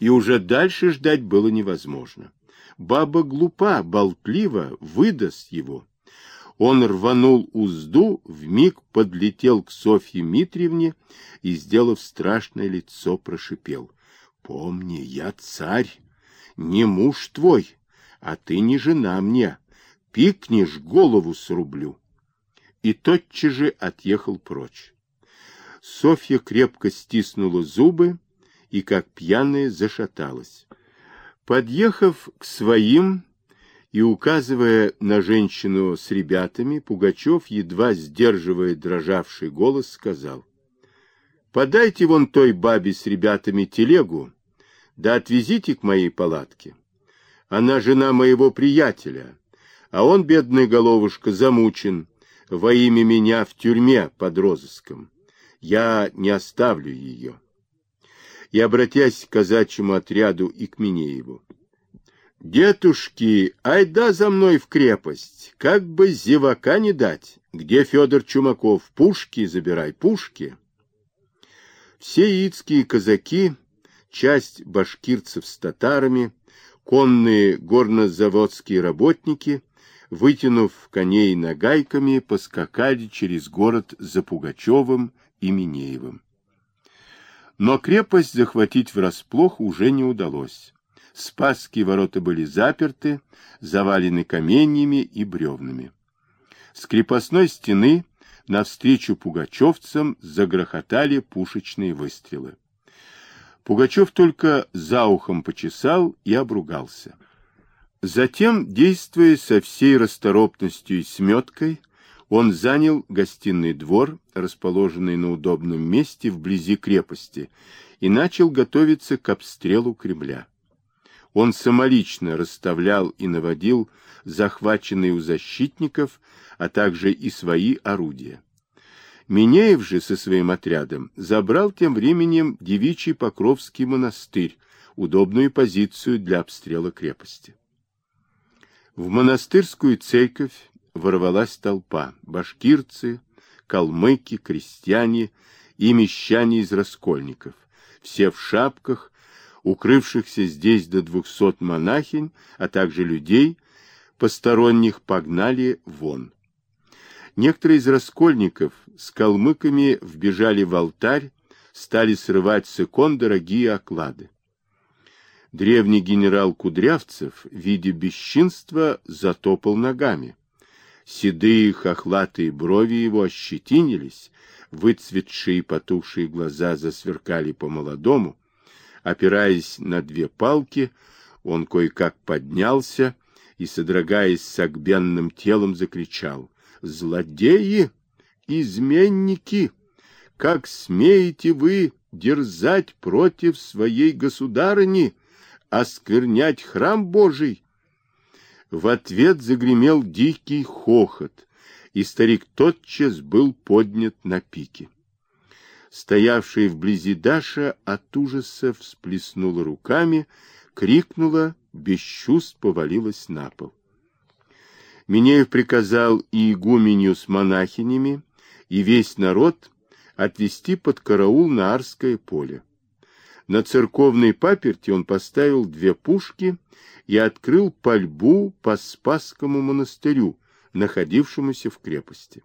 и уже дальше ждать было невозможно. Баба глупа, болтлива, выдаст его. Он рванул узду, вмиг подлетел к Софье Митриевне и, сделав страшное лицо, прошипел. — Помни, я царь, не муж твой, а ты не жена мне. Пикнешь, голову срублю. И тотчас же отъехал прочь. Софья крепко стиснула зубы и, как пьяная, зашаталась. Подъехав к своим и указывая на женщину с ребятами, Пугачев, едва сдерживая дрожавший голос, сказал, «Подайте вон той бабе с ребятами телегу, да отвезите к моей палатке. Она жена моего приятеля, а он, бедный головушка, замучен во имя меня в тюрьме под розыском. Я не оставлю ее» и, обратясь к казачьему отряду и к Минееву. «Детушки, айда за мной в крепость, как бы зевака не дать. Где Федор Чумаков? Пушки забирай, пушки!» Все яицкие казаки, часть башкирцев с татарами, конные горнозаводские работники, вытянув коней нагайками, поскакали через город за Пугачевым и Минеевым. Но крепость захватить врасплох уже не удалось. Спасские ворота были заперты, завалены каменьями и бревнами. С крепостной стены навстречу пугачевцам загрохотали пушечные выстрелы. Пугачев только за ухом почесал и обругался. Затем, действуя со всей расторопностью и сметкой, он занял гостиный двор, расположенный на удобном месте вблизи крепости, и начал готовиться к обстрелу Кремля. Он самолично расставлял и наводил захваченные у защитников, а также и свои орудия. Минеев же со своим отрядом забрал тем временем девичий Покровский монастырь, удобную позицию для обстрела крепости. В монастырскую церковь ворвалась толпа. Башкирцы, калмыки, крестьяне и мещане из раскольников. Все в шапках, укрывшихся здесь до двухсот монахинь, а также людей, посторонних погнали вон. Некоторые из раскольников с калмыками вбежали в алтарь, стали срывать с икон дорогие оклады. Древний генерал Кудрявцев, видя бесчинства, затопал ногами. Седые хохлатые брови его ощетинились, выцветшие потухшие глаза засверкали по-молодому. Опираясь на две палки, он кое-как поднялся и, содрогаясь согбенным телом, закричал «Злодеи! Изменники! Как смеете вы дерзать против своей государыни, осквернять храм Божий?» В ответ загремел дикий хохот, и старик тотчас был поднят на пике. Стоявшая вблизи Даша от ужаса всплеснула руками, крикнула, без чувств повалилась на пол. Минеев приказал и игуменю с монахинями, и весь народ отвести под караул на Арское поле. На церковной паперти он поставил две пушки и открыл пальбу по Спасскому монастырю, находившемуся в крепости.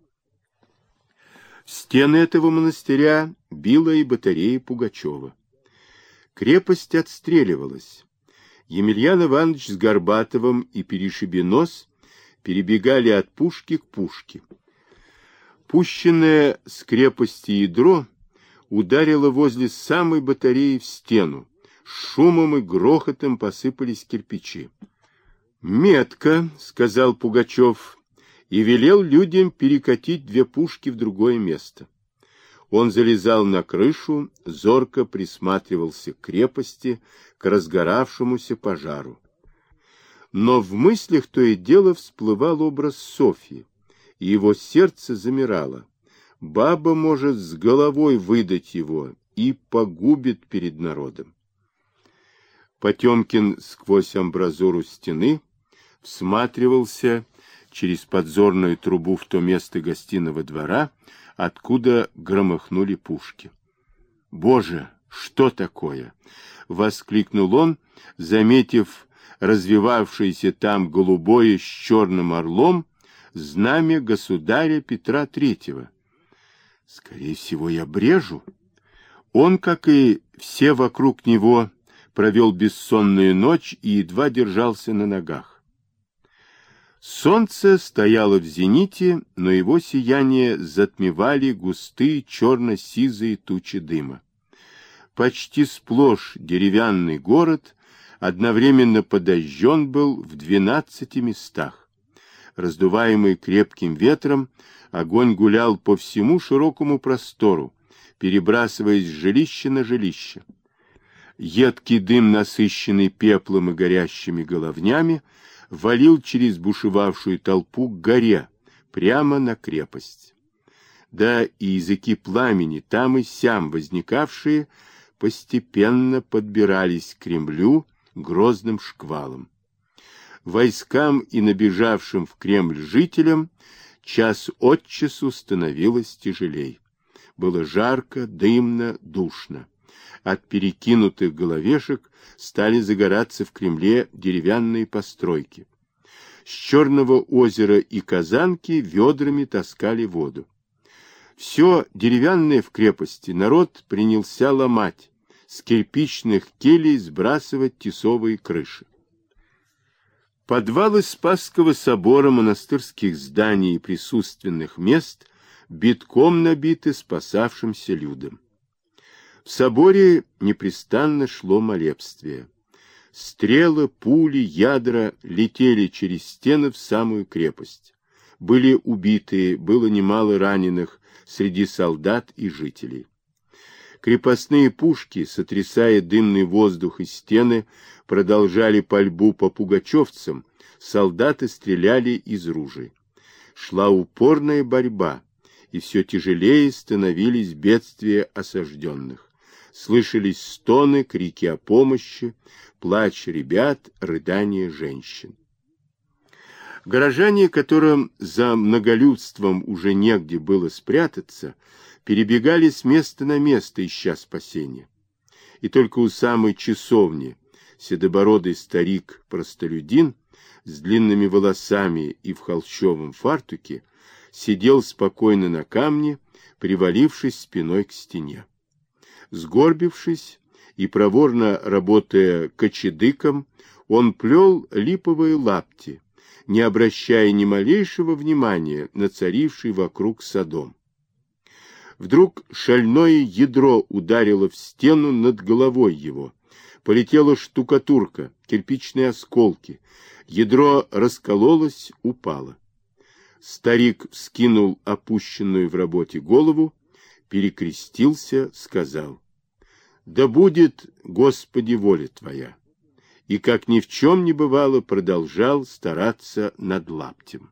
Стены этого монастыря била и батарея Пугачева. Крепость отстреливалась. Емельян Иванович с Горбатовым и Перешибенос перебегали от пушки к пушке. Пущенное с крепости ядро ударило возле самой батареи в стену. Шумом и грохотом посыпались кирпичи. «Метко», — сказал Пугачев, и велел людям перекатить две пушки в другое место. Он залезал на крышу, зорко присматривался к крепости, к разгоравшемуся пожару. Но в мыслях то и дело всплывал образ Софьи, и его сердце замирало. Баба может с головой выдать его и погубит перед народом. Потемкин сквозь амбразуру стены всматривался через подзорную трубу в то место гостиного двора, откуда громыхнули пушки. Боже, Что такое? — воскликнул он, заметив развивавшееся там голубое с черным орлом знамя государя Петра Третьего. Скорее всего, я брежу. Он, как и все вокруг него, провел бессонную ночь и едва держался на ногах. Солнце стояло в зените, но его сияние затмевали густые черно-сизые тучи дыма. Почти сплошь деревянный город одновременно подожжен был в двенадцати местах. Раздуваемый крепким ветром, огонь гулял по всему широкому простору, перебрасываясь с жилища на жилище. Едкий дым, насыщенный пеплом и горящими головнями, валил через бушевавшую толпу к горе, прямо на крепость. Да и языки пламени, там и сям возникавшие, постепенно подбирались к Кремлю грозным шквалом. Войскам и набежавшим в Кремль жителям час от часу становилось тяжелей. Было жарко, дымно, душно. От перекинутых головешек стали загораться в Кремле деревянные постройки. С Черного озера и Казанки ведрами таскали воду. Все деревянное в крепости народ принялся ломать, с кирпичных келей сбрасывать тесовые крыши. Подвалы Спасского собора, монастырских зданий и присутственных мест битком набиты спасавшимся людям. В соборе непрестанно шло молебствие. Стрелы, пули, ядра летели через стены в самую крепость. Были убитые, было немало раненых среди солдат и жителей. Крепостные пушки, сотрясая дымный воздух и стены, продолжали пальбу по пугачевцам, солдаты стреляли из ружей. Шла упорная борьба, и все тяжелее становились бедствия осажденных слышались стоны, крики о помощи, плач ребят, рыдания женщин. Горожане, которым за многолюдством уже негде было спрятаться, перебегали с места на место, ища спасения. И только у самой часовни седобородый старик-простолюдин с длинными волосами и в холщовом фартуке сидел спокойно на камне, привалившись спиной к стене. Сгорбившись и проворно работая кочедыком, он плел липовые лапти, не обращая ни малейшего внимания на царивший вокруг садом. Вдруг шальное ядро ударило в стену над головой его. Полетела штукатурка, кирпичные осколки. Ядро раскололось, упало. Старик вскинул опущенную в работе голову, перекрестился, сказал да будет, Господи, воля Твоя. И, как ни в чем не бывало, продолжал стараться над лаптем.